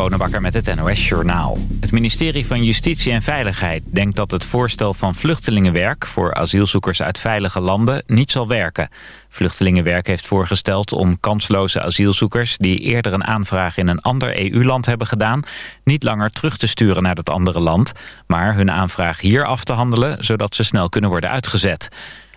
Bonenbakker met het NOS Journaal. Het ministerie van Justitie en Veiligheid denkt dat het voorstel van vluchtelingenwerk... voor asielzoekers uit veilige landen niet zal werken. Vluchtelingenwerk heeft voorgesteld om kansloze asielzoekers... die eerder een aanvraag in een ander EU-land hebben gedaan... niet langer terug te sturen naar dat andere land... maar hun aanvraag hier af te handelen... zodat ze snel kunnen worden uitgezet.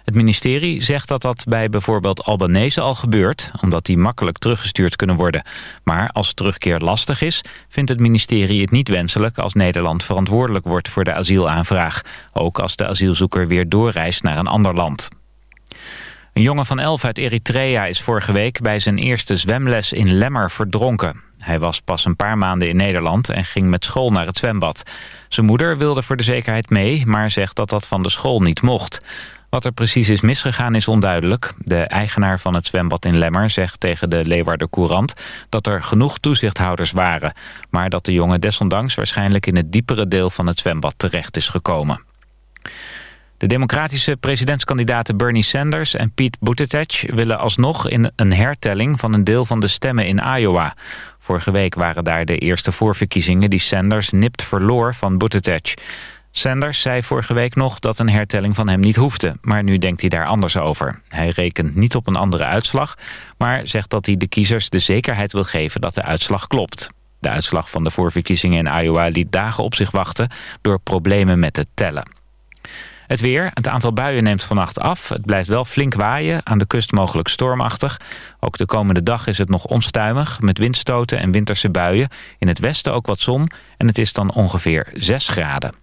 Het ministerie zegt dat dat bij bijvoorbeeld Albanese al gebeurt... omdat die makkelijk teruggestuurd kunnen worden. Maar als terugkeer lastig is, vindt het ministerie het niet wenselijk... als Nederland verantwoordelijk wordt voor de asielaanvraag. Ook als de asielzoeker weer doorreist naar een ander land. Een jongen van elf uit Eritrea is vorige week bij zijn eerste zwemles in Lemmer verdronken. Hij was pas een paar maanden in Nederland en ging met school naar het zwembad. Zijn moeder wilde voor de zekerheid mee, maar zegt dat dat van de school niet mocht. Wat er precies is misgegaan is onduidelijk. De eigenaar van het zwembad in Lemmer zegt tegen de Leeuwarder Courant... dat er genoeg toezichthouders waren. Maar dat de jongen desondanks waarschijnlijk in het diepere deel van het zwembad terecht is gekomen. De democratische presidentskandidaten Bernie Sanders en Pete Buttigieg... willen alsnog in een hertelling van een deel van de stemmen in Iowa. Vorige week waren daar de eerste voorverkiezingen... die Sanders nipt verloor van Buttigieg. Sanders zei vorige week nog dat een hertelling van hem niet hoefde. Maar nu denkt hij daar anders over. Hij rekent niet op een andere uitslag... maar zegt dat hij de kiezers de zekerheid wil geven dat de uitslag klopt. De uitslag van de voorverkiezingen in Iowa liet dagen op zich wachten... door problemen met het tellen. Het weer. Het aantal buien neemt vannacht af. Het blijft wel flink waaien. Aan de kust mogelijk stormachtig. Ook de komende dag is het nog onstuimig. Met windstoten en winterse buien. In het westen ook wat zon. En het is dan ongeveer 6 graden.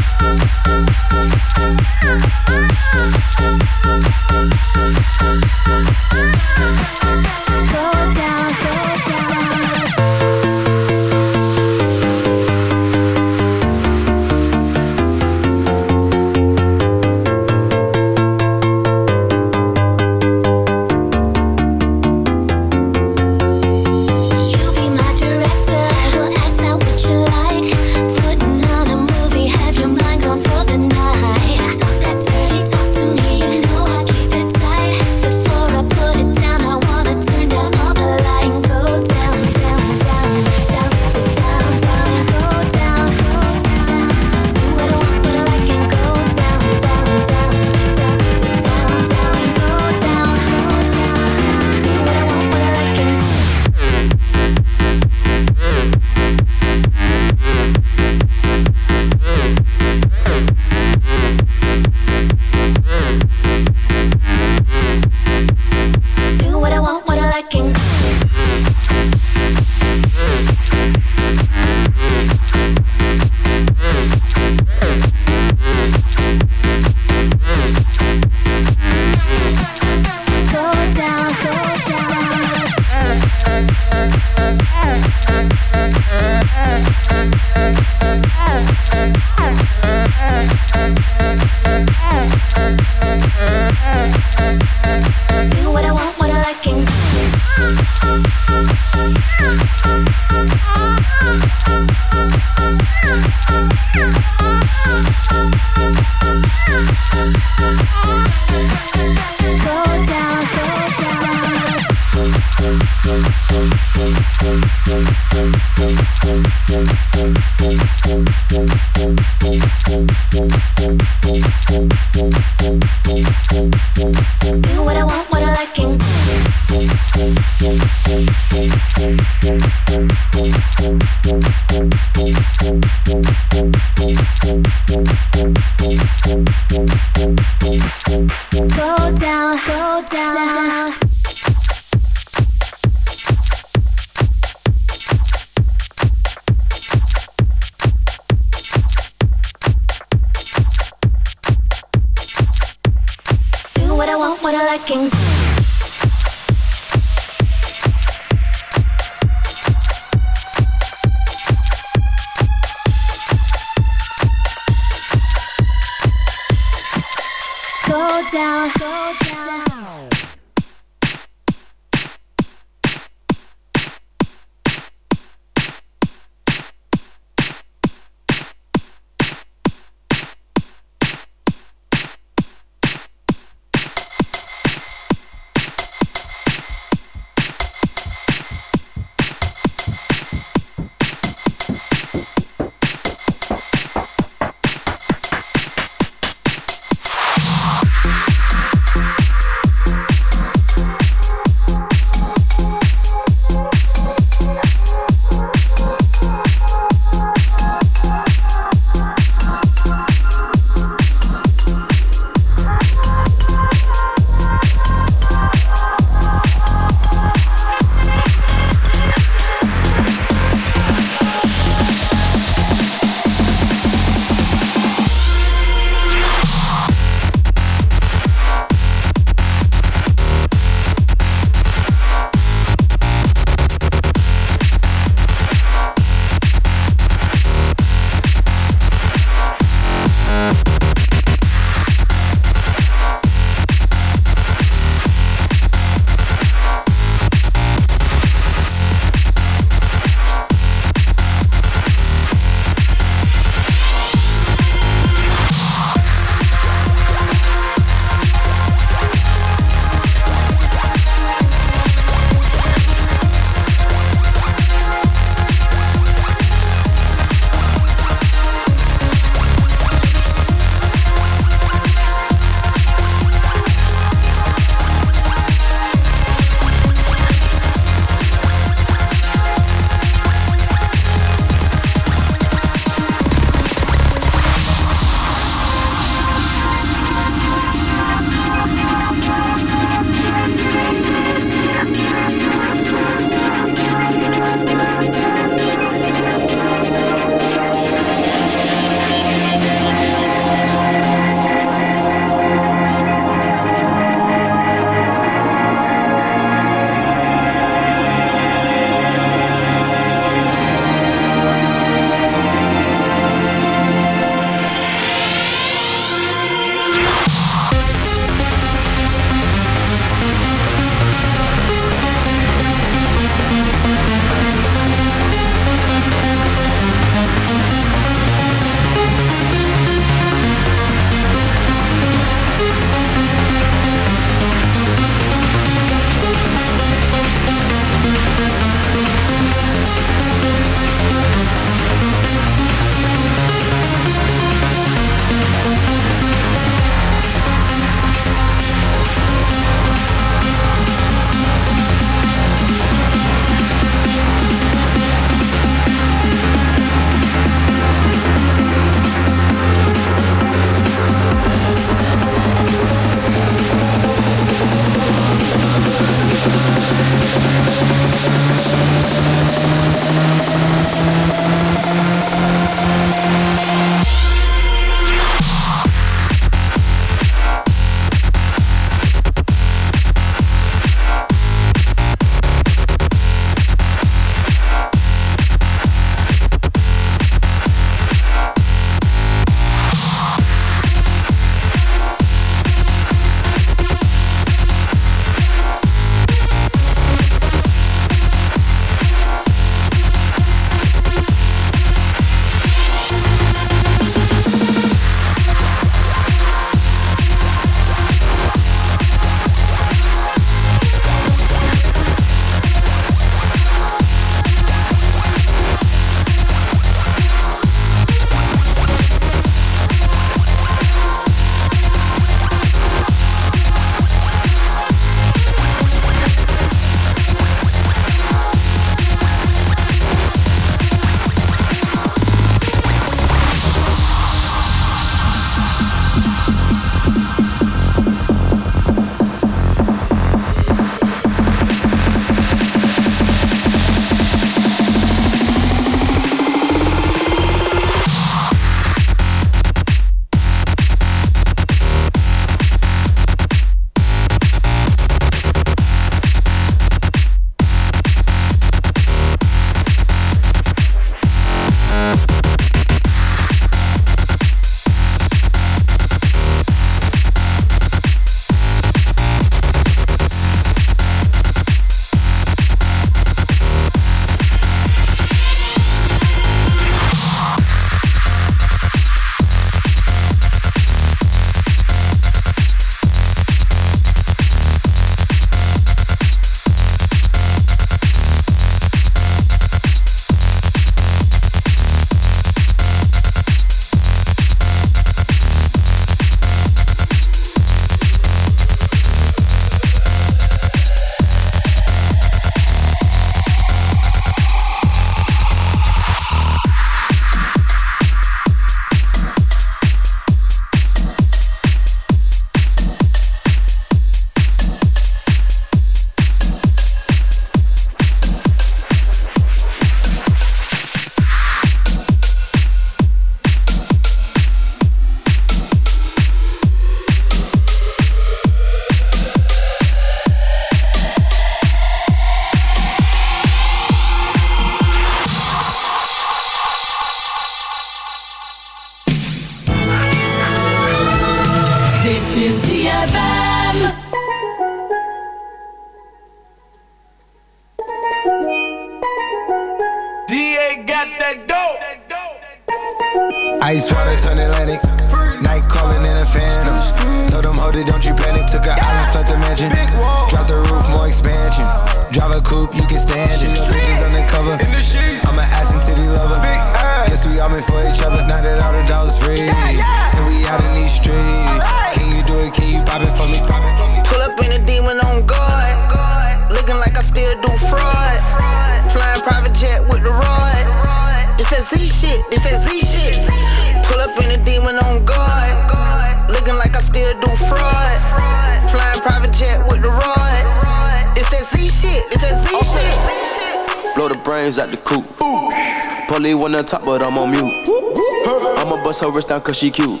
Cause she cute.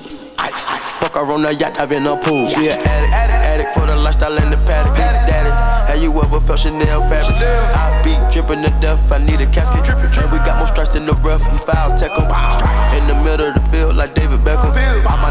Fuck her on the yacht, I've been a pool. She an addict, addict for the lifestyle and the paddock. Daddy, have you ever felt Chanel fabric? I be dripping to death, I need a casket. And we got more strikes in the rough, we foul tech 'em. In the middle of the field, like David Beckham. All my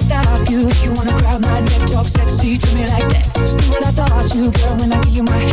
stop you. If you wanna grab my neck, talk sexy to me like that. Just do what I taught you, girl. When I give you my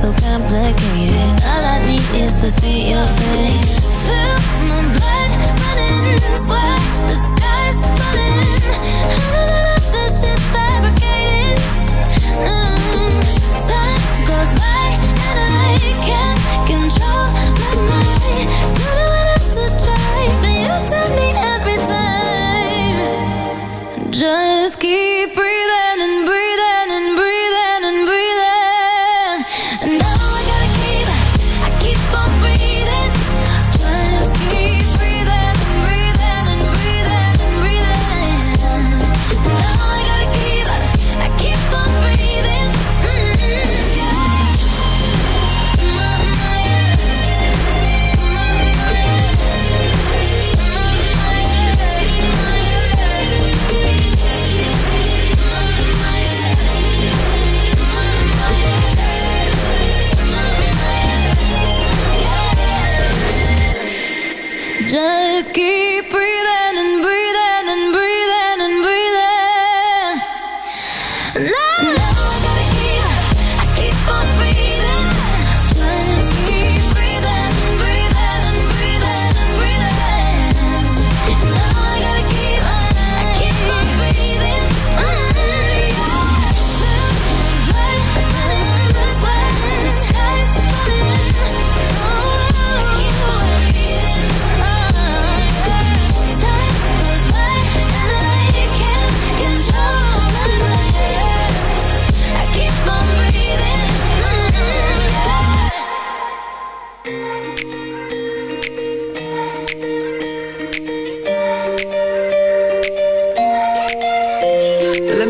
so complicated. All I need is to see your face.